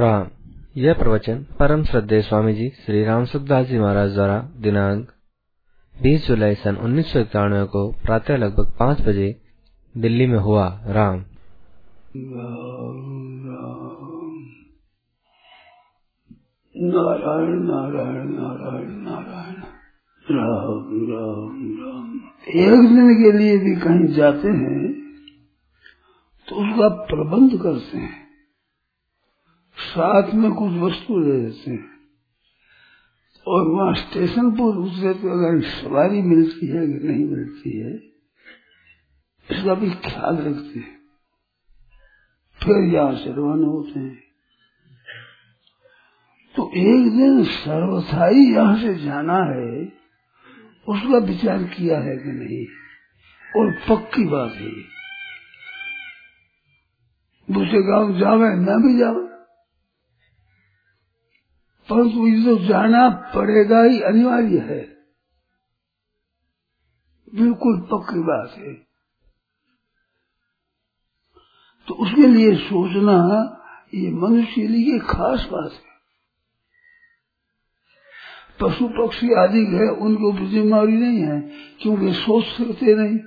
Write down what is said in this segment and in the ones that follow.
राम। यह प्रवचन परम श्रद्धेय स्वामी जी श्री राम सुखदास जी महाराज द्वारा दिनांक 20 जुलाई सन उन्नीस सौ इक्यानवे को प्रातः लगभग पाँच बजे दिल्ली में हुआ। राम। नारायण नारायण नारायण नारायण। राम राम राम। एक दिन के लिए भी कहीं जाते हैं तो उसका प्रबंध करते हैं। साथ में कुछ वस्तु ले लेते हैं। और वहाँ स्टेशन पर उतरे तो अगर सवारी मिलती है कि नहीं मिलती है, इसका भी ख्याल रखते हैं। फिर यहाँ से रवाना होते हैं। तो एक दिन सर्वथा ही यहाँ से जाना है, उसका विचार किया है कि नहीं, और पक्की बात है। दूसरे गाँव जावे, मैं भी जावे परंतु तो जाना पड़ेगा ही, अनिवार्य है। बिल्कुल पक्की बात है। तो उसके लिए सोचना, ये मनुष्य के लिए खास बात है। पशु पक्षी आदि है, उनको जिम्मेवारी नहीं है, क्योंकि सोच सकते नहीं।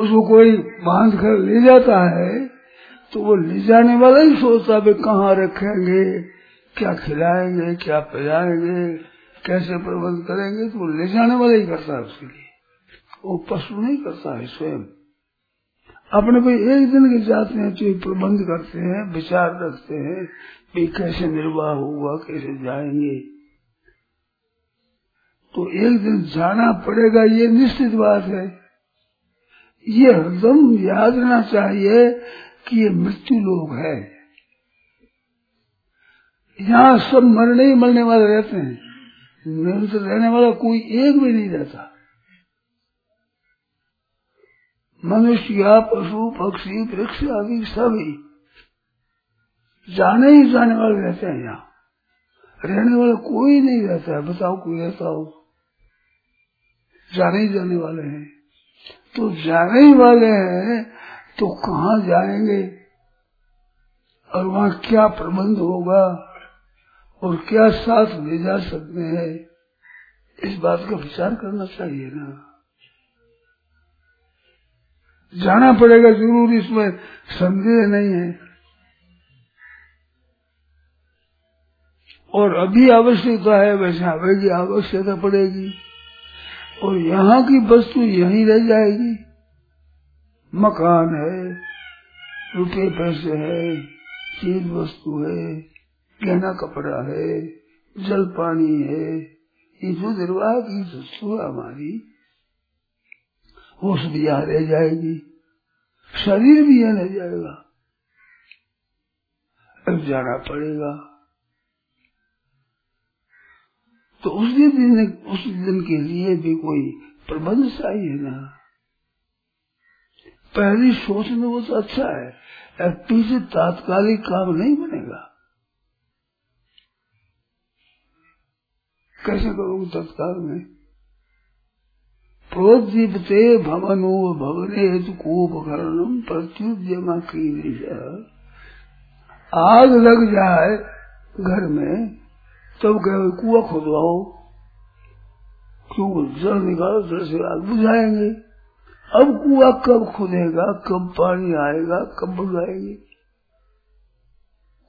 उसको कोई बाँध कर ले जाता है तो वो ले जाने वाला ही सोचता है कहाँ रखेंगे? क्या खिलाएँगे? क्या पिलाएँगे? कैसे प्रबंध करेंगे? तो वो ले जाने वाला ही करता है उसके लिए। वो पशु नहीं करता है, स्वयं। अपने को एक दिन के जाते हैं तो प्रबंध करते हैं, विचार रखते हैं, कि कैसे निर्वाह होगा कैसे जाएँगे। तो एक दिन जाना पड़ेगा, ये निश्चित बात है। ये हरदम याद रहना चाहिए कि ये मृत्यु लोग है। यहाँ सब मरने ही मरने वाले रहते हैं। निरंतर रहने वाला कोई एक भी नहीं रहता। मनुष्य, या पशु, पक्षी, वृक्ष आदि सभी जाने ही जाने वाले रहते हैं यहाँ। रहने वाला कोई नहीं रहता है। बताओ कोई रहता हो? जाने ही जाने वाले हैं। तो जाने ही वाले हैं तो कहाँ जाएँगे? और वहाँ क्या प्रबंध होगा? और क्या साथ ले जा सकते हैं? इस बात का विचार करना चाहिए ना। जाना पड़ेगा ज़रूर, इसमें संदेह नहीं है। और अभी आवश्यकता है, वैसे आवेगी आवश्यकता पड़ेगी। और यहाँ की वस्तु यहीं रह जाएगी। मकान है रुपये पैसे है, चीज़ वस्तु है, गहना कपड़ा है, जल पानी है, ये जो निर्वाह की वस्तु हमारी, वो सब यहाँ रह जाएगी। शरीर भी यहाँ रह जाएगा। अब जाना पड़ेगा। तो उस दिन उस दिन के लिए भी कोई प्रबंध चाहिए ना? पहली सोच में वो तो अच्छा है। पीछे तात्कालिक काम नहीं बनेगा। कैसे करोगे तत्काल में? प्रोदीपते भवनो भवने कूपकरणम प्रत्युद्यमा की आग लग जाए घर में, तब कहे कुआ खुदवाओ। क्यों? जल निकालो, जल से आग बुझाएँगे। अब कुआ कब खुदेगा कब पानी आएगा, कब बुझाएगी?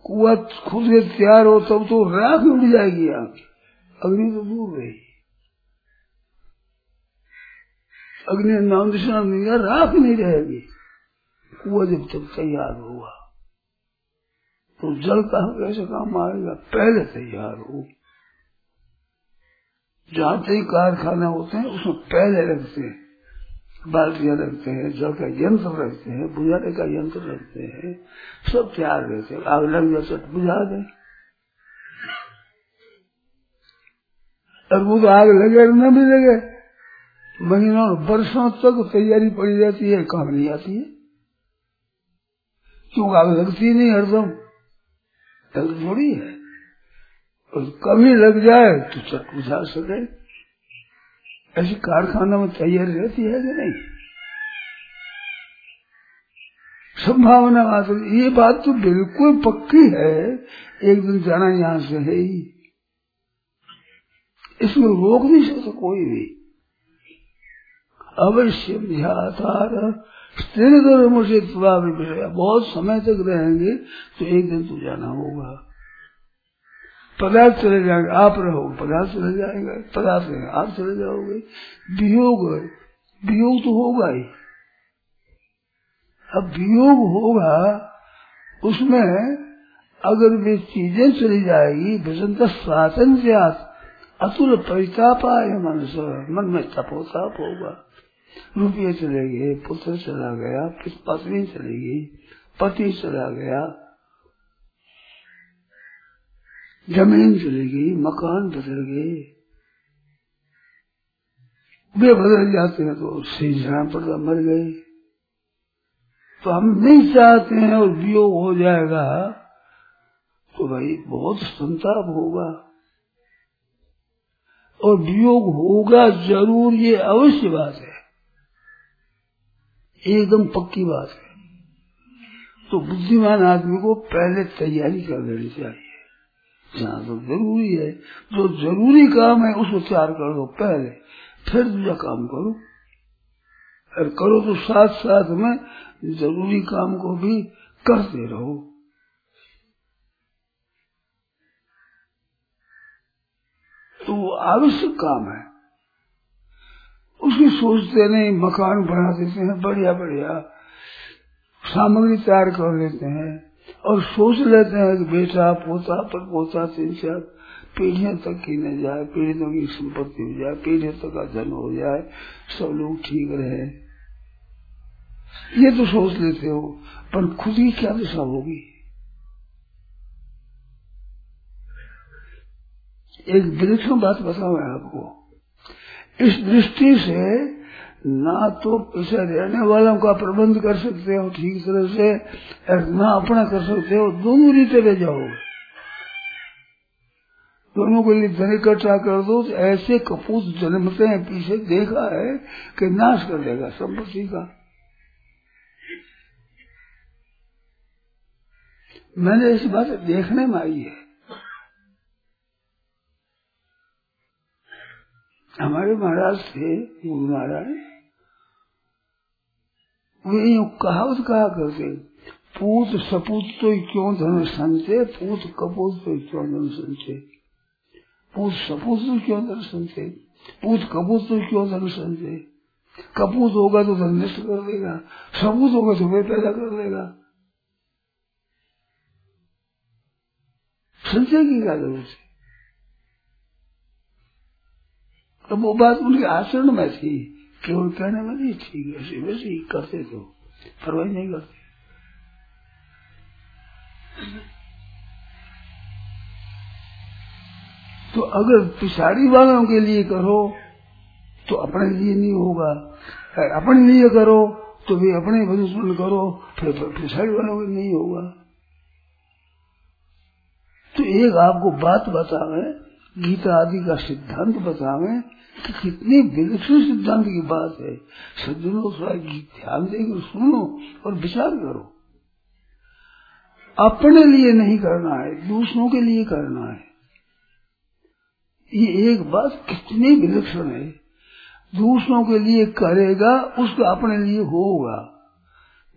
कुआ खुद के तैयार हो तब तो राख उड़ जाएगी आग अग्नि तो दूर रही। अग्नि नाम दिशा नहीं गया राख नहीं रहेगी। कुआ जब तक तैयार होगा तो जल का कैसे काम आएगा? पहले तैयार हो। जहाँ तक कारखाना होते हैं, उसमें पहले रखते हैं। बाल्टियाँ रखते हैं, जल का यंत्र रखते हैं, बुझाने का यंत्र रखते हैं, सब तैयार रहते हैं। आग लग जाए तो बुझा दें। और तो आग लगे न भी लगे, महीनों वर्षों तक तैयारी पड़ी रहती है, काम नहीं आती है। क्यों आग लगती नहीं हरदम तक थोड़ी है। और कभी लग जाए तो चट बुझा सके। ऐसी कारखाना में तैयारी रहती है कि नहीं? संभावना मात्र ये बात तो बिल्कुल पक्की है। एक दिन जाना यहाँ से है ही। इसमें रोक नहीं सकता कोई भी। अवश्य मुझे बहुत समय तक रहेंगे तो एक दिन तो जाना होगा। पदार्थ चले जाएँगे, आप रहोगे पदार्थ चले जाएगा, पदार्थ आप चले जाओगे। वियोग वियोग तो होगा ही। अब वियोग होगा, उसमें अगर वे चीज़ें चली जाएगी भजन स्वातंत्र अतुल परितापाय मन मन में तपोताप होगा। रुपये चले गए, पुत्र चला गया, पत्नी चली गई, पति चला गया ज़मीन चली गई मकान बदल गए वे बदल जाते हैं तो सही जहाँ पर मर गए। तो हम नहीं चाहते हैं और वियोग हो जाएगा तो भाई बहुत संताप होगा। और वियोग होगा ज़रूर, ये अवश्य बात है। एकदम पक्की बात है। तो बुद्धिमान आदमी को पहले तैयारी कर लेनी चाहिए। जहाँ तो ज़रूरी है। जो ज़रूरी काम है, उसको तैयार कर दो पहले। फिर दूसरा काम करो। और करो तो साथ साथ में ज़रूरी काम को भी करते रहो। तो वो आवश्यक काम है। उसकी सोचते नहीं, मकान बना देते हैं बढ़िया बढ़िया सामग्री तैयार कर लेते हैं। और सोच लेते हैं कि बेटा पोता पर पोता तीन चार पीढ़ियों तक की न जाए, पीढ़ियों की संपत्ति हो जाए, पीढ़ियों तक का धन हो जाए, सब लोग ठीक रहे। ये तो सोच लेते हो, पर खुद की क्या दिशा होगी? एक विलक्षण बात बताऊ मैं आपको। इस दृष्टि से ना तो पीछे रहने वालों का प्रबंध कर सकते हो, ठीक तरह से ना अपना कर सकते हो, दोनों रीते ले जाओगे दोनों के लिए धन इकट्ठा कर दो तो ऐसे कपूत जन्मते हैं, पीछे देखा है कि नाश कर देगा संपत्ति का। मैंने इस बात देखने में आई है। हमारे महाराज थे, गुरु महाराज वे कहावत कहा करते पूत सपूत तो क्यों धन संचे, पूत कपूत तो क्यों धन संचे? पूत सपूत तो क्यों धन संचे? पूत कपूत तो क्यों धन संचे? कपूत होगा तो धन नष्ट कर देगा सबूत होगा तो वे पैदा कर देगा। संचय की क्या ज़रूरत है? तो वो बात उनके आचरण में थी। केवल कहने में नहीं ठीक ऐसे वैसे ही करते तो। परवाही नहीं करते। तो अगर पिछाड़ी वालों के लिए करो तो अपने लिए नहीं होगा। अपने लिए करो तो भी अपने भजन करो, फिर पिछाड़ी वालों के नहीं होगा। तो एक आपको बात बतावे गीता आदि का सिद्धांत बतावे कि कितनी विलक्षण सिद्धांत की बात है। सज्जनों थोड़ा ध्यान देकर सुनो और विचार करो। अपने लिए नहीं करना है, दूसरों के लिए करना है। ये एक बात कितनी विलक्षण है। दूसरों के लिए करेगा, उसका अपने लिए होगा।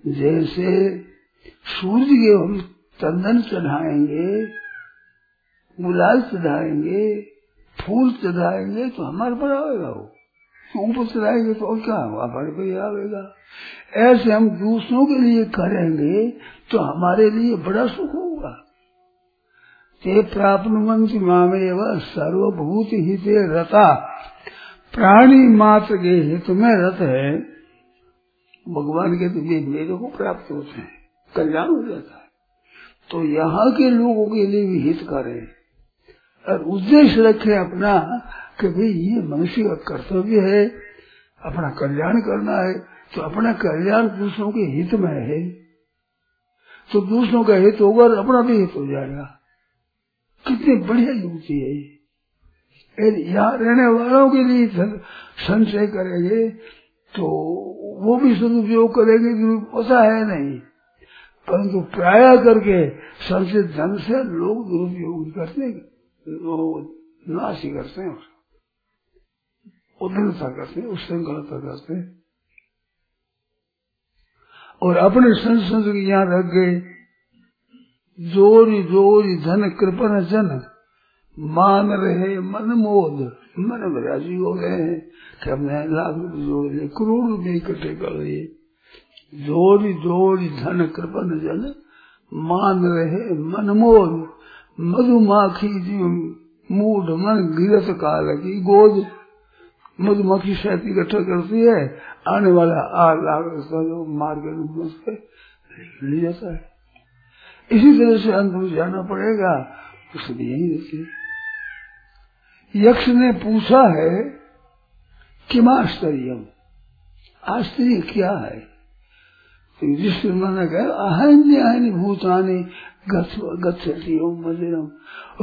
जैसे सूर्य के हम चंदन चढ़ाएँगे गुलाल चढ़ाएँगे, फूल चढ़ाएँगे तो हमारे पर आएगा वो। ऊपर चढ़ाएँगे तो और क्या हमारे पर आएगा। ऐसे हम दूसरों के लिए करेंगे तो हमारे लिए बड़ा सुख होगा। ते प्राप्त मामे व सर्वभूत हित रता। प्राणी मात्र के हित में रत है। भगवान के तो मेरे को प्राप्त होते हैं। कल्याण हो जाता है। तो यहाँ के लोगों के लिए भी हित करें। और उद्देश्य रखे अपना कि भाई ये मनुष्य का कर्तव्य है, अपना कल्याण करना है तो अपना कल्याण दूसरों के हित में है। तो दूसरों का हित होगा और अपना भी हित हो जाएगा। कितनी बढ़िया युक्ति है यहाँ रहने वालों के लिए संचय करेंगे तो वो भी सदुपयोग करेंगे पता है नहीं। परंतु प्राय करके संचित धन से लोग दुरुपयोग करते नाश ही करते हैं उदनता करते हैं उच्छृंखलता करते हैं। और अपने संस्कृत यहाँ रख गए। जोरी जोरी, धन कृपन जन। मान रहे, मन मोद। मन राज़ी हो गए हैं कि हमने लाख रुपये जोड़ दिए करोड़ रुपये इकट्ठे कर लिए जोरी जोड़ी धन कृपन जन। मान रहे, मन मोद। मधुमाखी जी, मूड मन गिरत काल की गोद मधुमक्खी शहद इकट्ठा करती है। आने वाला आग लाग जो मार के ले जाता है। इसी तरह से अंत में जाना पड़ेगा उसने यही देखिए। यक्ष ने पूछा है कि आश्चर्य आश्चर्य क्या है? तो युधिष्ठिर ने कहा अहन्य अहन भूतानी गति मंदिरम।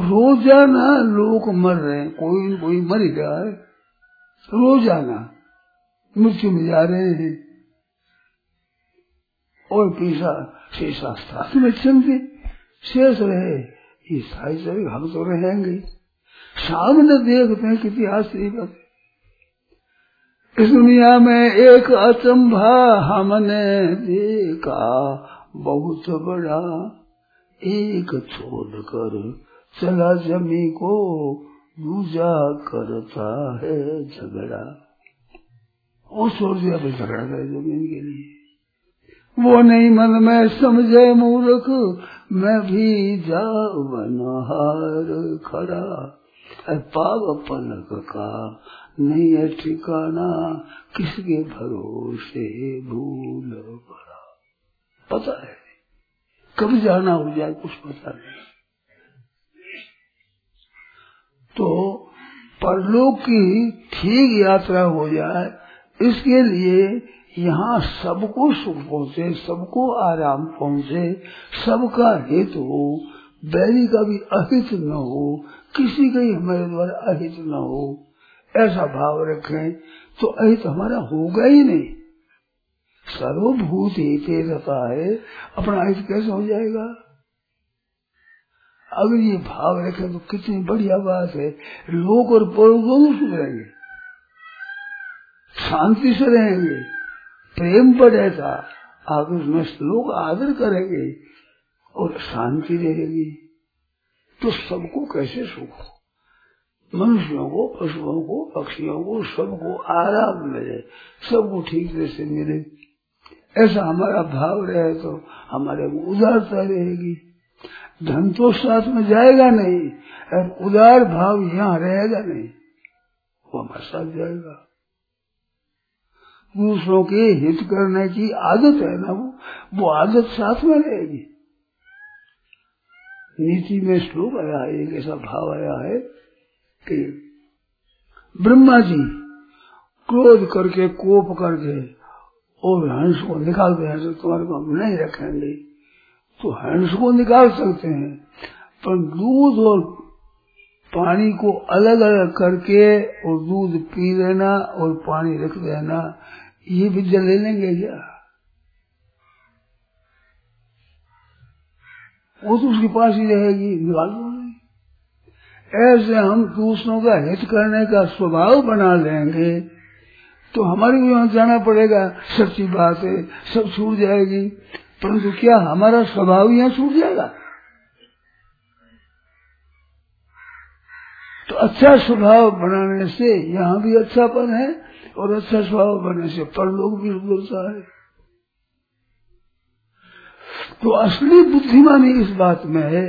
रोज़ाना लोग मर रहे हैं, कोई कोई मर गया है। रोज़ाना मृत्यु में जा रहे हैं। और पीसा, शेषा में चलते, शेष रहे ये साई चले हम तो रहेंगे सामने देखते हैं कितनी आश्चर्य बात इस दुनिया में एक अचंभा हमने देखा, बहुत बड़ा। एक छोड़ कर चला जमी को, दूजा करता है झगड़ा। वो छोड़ दिया तो झगड़ा करे ज़मीन के लिए। वो नहीं मन में समझे मूर्ख, मैं भी जा बनहार खड़ा। पाग पलक का नहीं है ठिकाना, किसके भरोसे भूल पड़ा। पता है कब जाना हो जाए कुछ पता नहीं। तो परलोक की ठीक यात्रा हो जाए, इसके लिए यहाँ सबको सुख पहुँचे, सबको आराम पहुँचे, सबका हित हो, बैरी का भी अहित न हो, किसी का ही हमारे द्वारा अहित न हो। ऐसा भाव रखें तो अहित हमारा होगा ही नहीं। सर्वभूत हित रहता है, अपना अहित कैसे हो जाएगा? अगर ये भाव रखे तो कितनी बढ़िया बात है। लोग और पड़ोस दोनों सुख रहेंगे। शांति से रहेंगे। प्रेम बढ़ेगा आपस में लोग आदर करेंगे और शांति रहेगी। तो सबको कैसे सुख मनुष्यों को पशुओं को पक्षियों को सबको आराम मिले सबको ठीक से मिले। ऐसा हमारा भाव रहे तो हमारे उदारता रहेगी। धन तो साथ में जाएगा नहीं, और उदार भाव यहाँ रहेगा नहीं, वो हमारे साथ जाएगा। दूसरों के हित करने की आदत है ना वो वो आदत साथ में रहेगी। नीति में श्लोक आया है, एक ऐसा भाव आया है कि ब्रह्मा जी क्रोध करके, कोप करके, और हंस को निकालते हैं तो तुम्हारे हम नहीं रखेंगे। तो हंस को निकाल सकते हैं, पर दूध और पानी को अलग अलग करके और दूध पी लेना और पानी रख देना, ये विद्या ले लेंगे क्या? वो तो उसके पास ही रहेगी, निकाल दो। ऐसे हम दूसरों का हित करने का स्वभाव बना लेंगे तो हमारे भी यहाँ जाना पड़ेगा। सच्ची बात है, सब छूट जाएगी। परंतु क्या हमारा स्वभाव यहाँ छूट जाएगा? तो अच्छा स्वभाव बनाने से यहाँ भी अच्छापन है और अच्छा स्वभाव बनने से परलोक भी बोलता है। तो असली बुद्धिमानी इस बात में है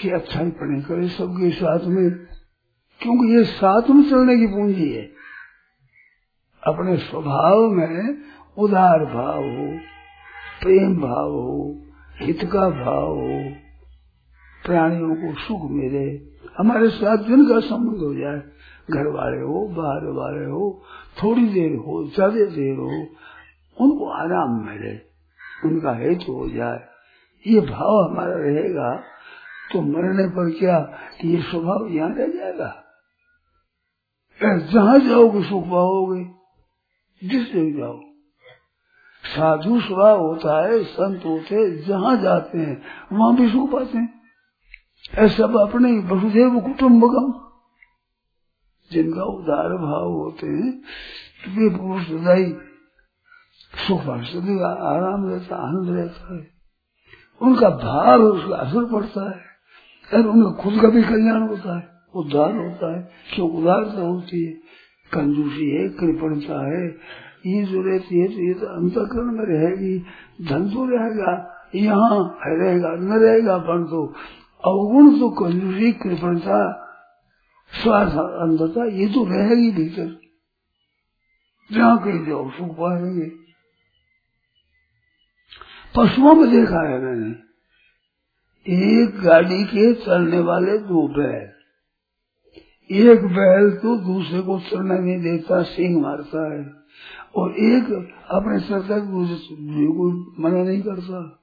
कि अच्छा ही करे सबके साथ में, क्योंकि ये साथ में चलने की पूंजी है। अपने स्वभाव में उदार भाव हो, प्रेम भाव हो, हित का भाव हो, प्राणियों को सुख मिले, हमारे साथ जिनका संबंध हो जाए घर वाले हो बाहर वाले हो, थोड़ी देर हो, ज़्यादा देर हो, उनको आराम मिले, उनका हित हो जाए, ये भाव हमारा रहेगा। तो मरने पर क्या कि ये स्वभाव यहाँ रह जाएगा? जहाँ जाओगे, सुख पाओगे। जिस जगह जाओ। साधु स्वभाव होता है, संत होते जहाँ जाते हैं, वहाँ भी सुख पाते हैं। ऐसा अपने वसुदेव कुटुम्बकम जिनका उदार भाव होते हैं तो वे पुरुष सदाई सुख आराम रहता, आनंद रहता है। उनका भाव, उसका असर पड़ता है। और उनका खुद का भी कल्याण होता है, उद्धार होता है, क्यों उदारता होती है? कंजूसी है कृपणता है ये जो रहती है तो ये तो अंतकरण में रहेगी, धन तो रहेगा, यहाँ रहेगा, न रहेगा, परंतु अवगुण तो कंजूसी कृपणता स्वार्थ, अंधता, ये तो रहेगी भीतर। जहाँ कहीं जाओ सुख पाएँगे। पशुओं में देखा है मैंने एक गाड़ी के चलने वाले दो बैल। एक बैल तो दूसरे को चलने नहीं देता, सिंह मारता है। और एक अपने सर तक को मना नहीं करता।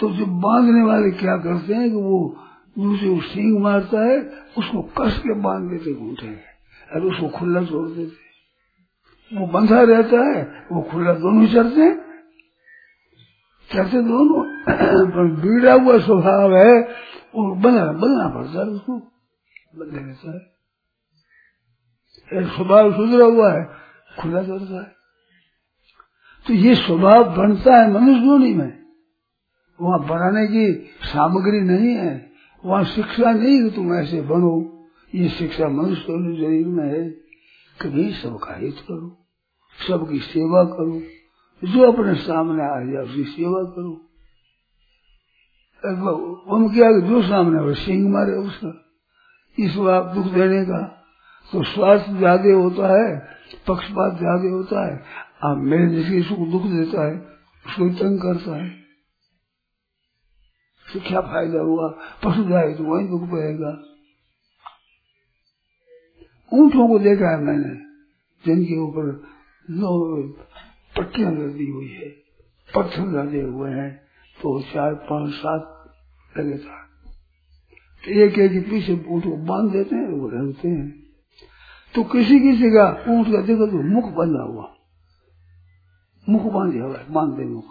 तो जो बांधने वाले क्या करते हैं कि वो दूसरे को सिंह मारता है, उसको कस के बाँध देते घूटे और उसको खुला छोड़ देते वो बंधा रहता है, वो खुला दोनों चलते हैं। चलते दोनों पर बीड़ा हुआ स्वभाव है, वो बना बनना पड़ता है उसको। बंधे रहता है स्वभाव सुधरा हुआ है, खुला करता है तो ये स्वभाव बनता है मनुष्य जोड़ी में। वहाँ बनाने की सामग्री नहीं है। वहाँ शिक्षा नहीं कि तुम ऐसे बनो। ये शिक्षा मनुष्य शरीर में है। कभी सबका हित करो, सबकी सेवा करो। जो अपने सामने आ जाए, उसकी सेवा करो। हम क्या जो सामने वो सिंह मारे उसका। इस बात दुख देने का। तो स्वास्थ्य ज़्यादा होता है, पक्षपात ज़्यादा होता है। अब मेरे जैसे इसको दुख देता है, उसको तंग करता है। तो क्या फ़ायदा हुआ? पशु जाए तो वही दुख पाएगा। ऊंटों को देखा है मैंने, जिनके ऊपर पट्टियाँ लगी हुई है। पत्थर लगे हुए हैं तो चार पाँच सात लगे था। तो एक एक पीछे ऊँट को बाँध देते हैं, वो रहते हैं। तो किसी किसी का ऊँट का देखो तो मुख बंधा हुआ। मुख बांधे हुआ बाँध दे मुख।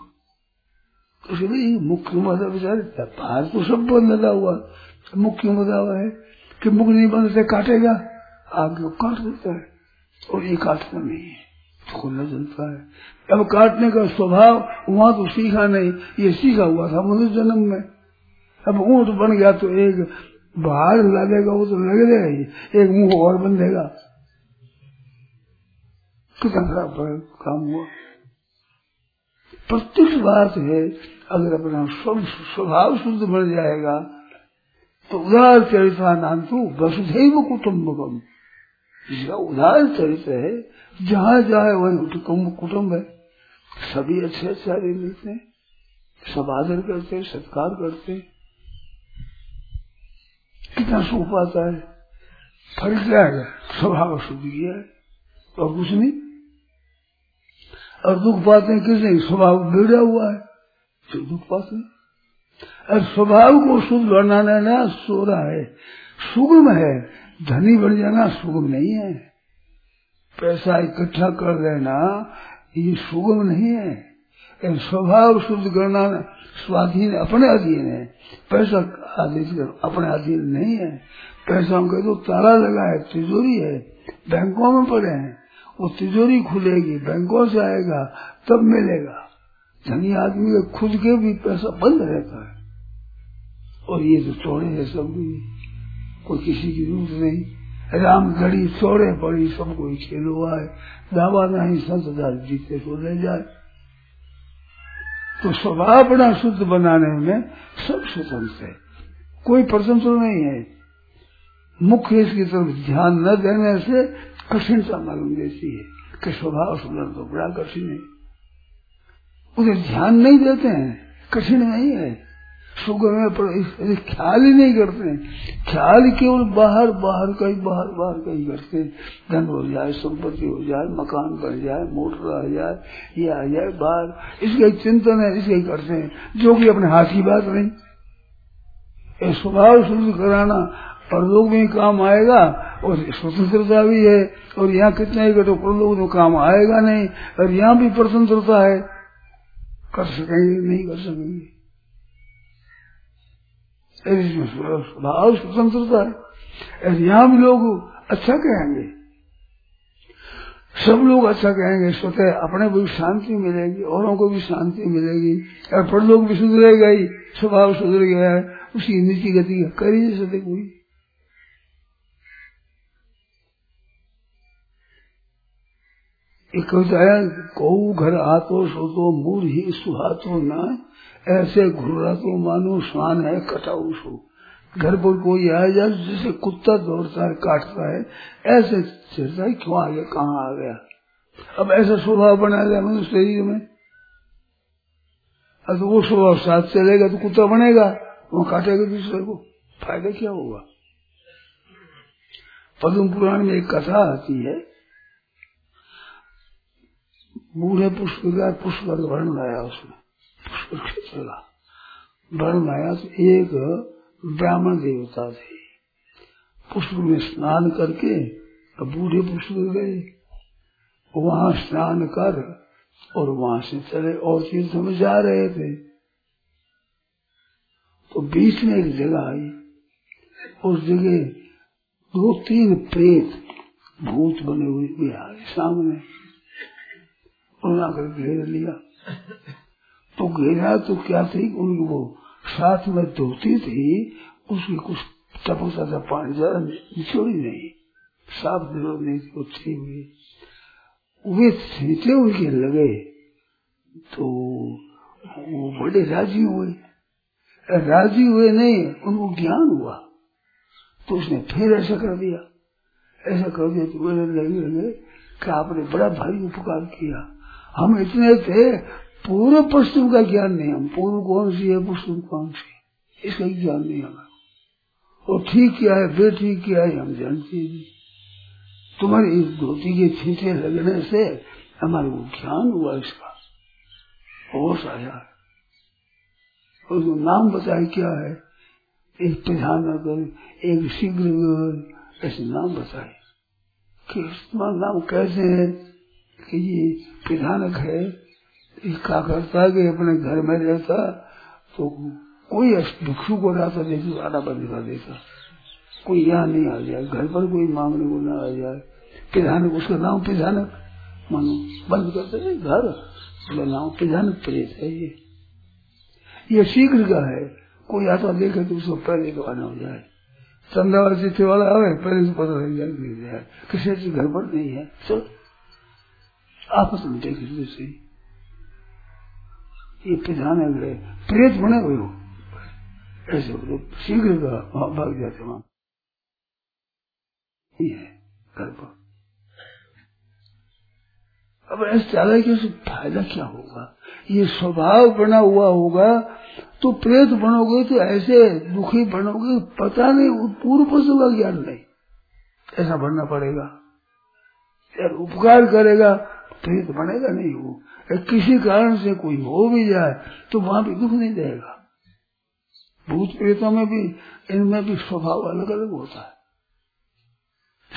तो भाई मुख क्यों बंधा बेचारे बाहर तो सब बंधा हुआ तो मुख क्यों बंधा हुआ है? कि मुख नहीं बंधते काटेगा? आगे काट देता है? और ये काटना नहीं है। तो खुला चलता है। अब काटने का स्वभाव वहाँ तो सीखा नहीं, ये सीखा हुआ था मनुष्य जन्म में। अब ऊँट बन गया तो एक बाहर लगेगा, वो तो लगेगा ही एक मुँह और बन देगा कितना खराब काम हुआ। प्रत्यक्ष बात है, अगर अपना स्वभाव शुद्ध बन जाएगा तो उदार चरित्र नाम तो वसुधैव कुटुम्बकम। जिसका उदार चरित्र है, जहाँ जाए वही कुटुम्ब कुटुम्ब है, सभी अच्छे अच्छे मिलते हैं, सब आदर करते हैं, सत्कार करते हैं। कितना सुख पाता है। फ़र्क क्या है? स्वभाव शुद्ध किया है, और कुछ नहीं। और दुख पाते हैं किसने? स्वभाव बिगड़ा हुआ है तो दुख पाते हैं। और स्वभाव को शुद्ध बनाना ना, सो रहा है। सुगम है धनी बन जाना, सुगम नहीं है। पैसा इकट्ठा कर लेना, ये सुगम नहीं है। स्वभाव शुद्ध करना, स्वाधीन अपने अधीन है। पैसा आदेश अपने अधीन नहीं है। पैसा हम तो ताला लगा है, तिजोरी है। बैंकों में पड़े हैं। वो तिजोरी खुलेगी, बैंकों से आएगा, तब मिलेगा। धनी आदमी का खुद के भी पैसा बंद रहता है। और ये तो चौड़े है सब भी। कोई किसी की ज़रूरत नहीं। राम घड़ी चौड़े पड़ी, सब कोई खेल हुआ है दावा नहीं, संत जीते तो ले जाए। तो स्वभाव अपना शुद्ध बनाने में सब स्वतंत्र है। कोई प्रशंसा नहीं है। मुख्य इसकी तरफ़ ध्यान न देने से कठिनता मालूम देती है कि स्वभाव सुंदर तो बड़ा कठिन है। उसे ध्यान नहीं देते हैं, कठिन नहीं है। सुगम में पर ख्याल ही नहीं करते ख्याल केवल बाहर बाहर का ही, बाहर बाहर का ही करते धन हो जाए, संपत्ति हो जाए, मकान बन जाए, मोटर आ जाए, ये आ जाए, बाहर। इसका ही चिंतन है, इसका ही करते हैं। जो कि अपने हाथ की बात नहीं। स्वभाव शुद्ध कराना परलोक में काम आएगा, और स्वतंत्रता भी है। और यहाँ कितना ही तो परलोक में काम आएगा नहीं, और यहाँ भी स्वतंत्रता है। कर सकेंगे, नहीं कर सकेंगे। स्वभाव स्वतंत्रता है। यहाँ भी लोग अच्छा कहेंगे। सब लोग अच्छा कहेंगे, स्वतः अपने को भी शांति मिलेगी, औरों को भी शांति मिलेगी। और पर लोग भी सुधरेगा ही स्वभाव सुधर गया है उसकी नीति गति कर ही सकते कोई। एक है कौ घर आतो सो तो मूर ही सुहातो न, ऐसे घुरा तो मानो स्वान है, कटाऊ सो। घर पर कोई आ जाए जैसे कुत्ता दौड़ता है, काटता है, ऐसे चिरता है, क्यों आ गया, कहाँ आ गया? अब ऐसा स्वभाव बना दिया मनुष्य शरीर में। अब तो वो स्वभाव साथ चलेगा तो कुत्ता बनेगा वो काटेगा दूसरे को, फ़ायदा क्या होगा? पद्म पुराण में एक कथा आती है बूढ़े पुष्प गया पुष्प का वर्ण लाया उसमें पुष्प का वर्ण लाया तो एक ब्राह्मण देवता थे। पुष्प में स्नान करके बूढ़े पुष्प गए। वहाँ स्नान कर और वहाँ से चले और तीर्थ में जा रहे थे। तो बीच में एक जगह आई। उस जगह दो तीन प्रेत भूत बने हुए आए सामने। उन्होंने आकर घेर लिया। तो घेरा तो क्या थी? उनकी वो साथ में धोती थी उसकी कुछ टपकता था, पानी ज़्यादा निचोड़ी नहीं। साफ़ ज़रूरत नहीं थी वो हुई वे छींटे उनके लगे तो वो बड़े राज़ी हुए। राज़ी हुए नहीं, उनको ज्ञान हुआ। तो उसने फिर ऐसा कर दिया। ऐसा कर दिया तो वे लगे लगे, कि आपने बड़ा भारी उपकार किया। हम इतने थे पूर्व पश्चिम का ज्ञान नहीं, हम पूर्व कौन सी है पश्चिम कौन सी इसका ज्ञान नहीं हमारा। और ठीक क्या है, बेठीक क्या है, हम जानते नहीं तुम्हारी इस धोती के छींटे लगने से हमारे को ज्ञान हुआ इसका। होश आया और उसको नाम बताए क्या है? एक प्रधानगर एक शीघ्र ऐसे नाम बताए। कि नाम कैसे है? कि ये प्रधानक है क्या करता कि अपने घर में रहता तो कोई भिक्षु को रहता देखो आधा बंद कर देता। कोई यहाँ नहीं आ जाए, घर पर कोई मांगने को ना आ जाए। प्रधानक उसका नाम प्रधानक मानो, बंद करते है घर। उसका नाम प्रधानक प्रेत है ये। ये शीघ्र का है। कोई आता देखे तो उसको पहले तो आना हो जाए। चंदावाल चिट्ठी वाला आवे, पहले से पता लग जाए किसी घर पर नहीं है। चलो। आपस में देख लीजिए सही ये प्रधान है। प्रेत बने हुए हो। ऐसे तो शीघ्र वहाँ भाग जाते वहाँ। है घर पर अब ऐसे चला कि उससे फ़ायदा क्या होगा? ये स्वभाव बना हुआ होगा तो प्रेत बनोगे तो ऐसे दुखी बनोगे, पता नहीं पूर्व पशु का ज्ञान नहीं। ऐसा बनना पड़ेगा। यार, उपकार करेगा। प्रेत बनेगा नहीं वो। किसी कारण से कोई हो भी जाए तो वहाँ भी दुख नहीं देगा। भूत प्रेतों में भी, इनमें भी स्वभाव अलग अलग होता है।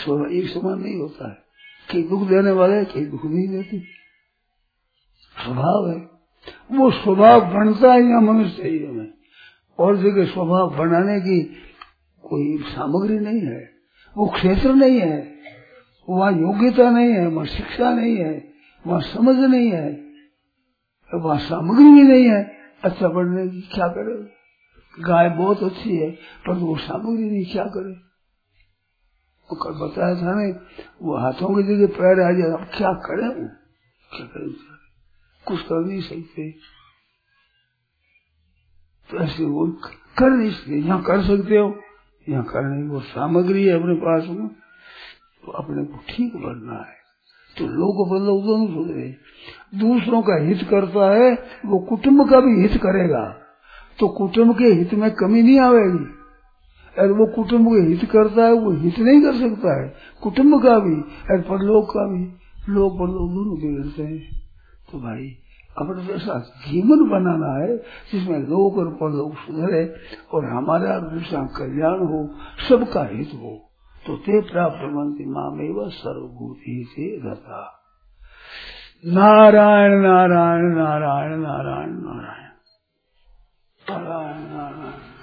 स्वभाव एक समान नहीं होता है। कई दुख देने वाले कई दुख नहीं देते। स्वभाव है। वो स्वभाव बनता है या मनुष्य शरीर में। और जगह स्वभाव बनाने की कोई सामग्री नहीं है। वो क्षेत्र नहीं है। वहाँ योग्यता नहीं है, वहाँ शिक्षा नहीं है। वहाँ समझ नहीं है। वहाँ सामग्री भी नहीं है। अच्छा बनने की क्या करे? गाय बहुत अच्छी है, पर वो सामग्री नहीं, क्या करे? वो कल बताया था नहीं, वो हाथों की जगह पैर आ जाए अब क्या करे वो? क्या करे कुछ कर नहीं सकते। तो ऐसे वो कर नहीं सकते। यहाँ कर सकते हो, यहाँ करने वो सामग्री है अपने पास में तो अपने को ठीक बनना है। तो लोग बदलो दोनों दूसरों का हित करता है, वो कुटुंब का भी हित करेगा। तो कुटुंब के हित में कमी नहीं आवेगी और वो कुटुंब के हित करता है, वो हित नहीं कर सकता है। कुटुंब का भी और परलोक का भी। लोग परलोक दोनों बिगड़ते हैं। तो भाई, अपने जैसा जीवन बनाना है, जिसमें लोग और परलोक सुधरे और हमारा दूसरा कल्याण हो, सबका हित हो। तो ते प्राप्त मंत्री मामे व सर्वभूति से रता। नारायण नारायण नारायण नारायण नारायण। नारायण नारायण।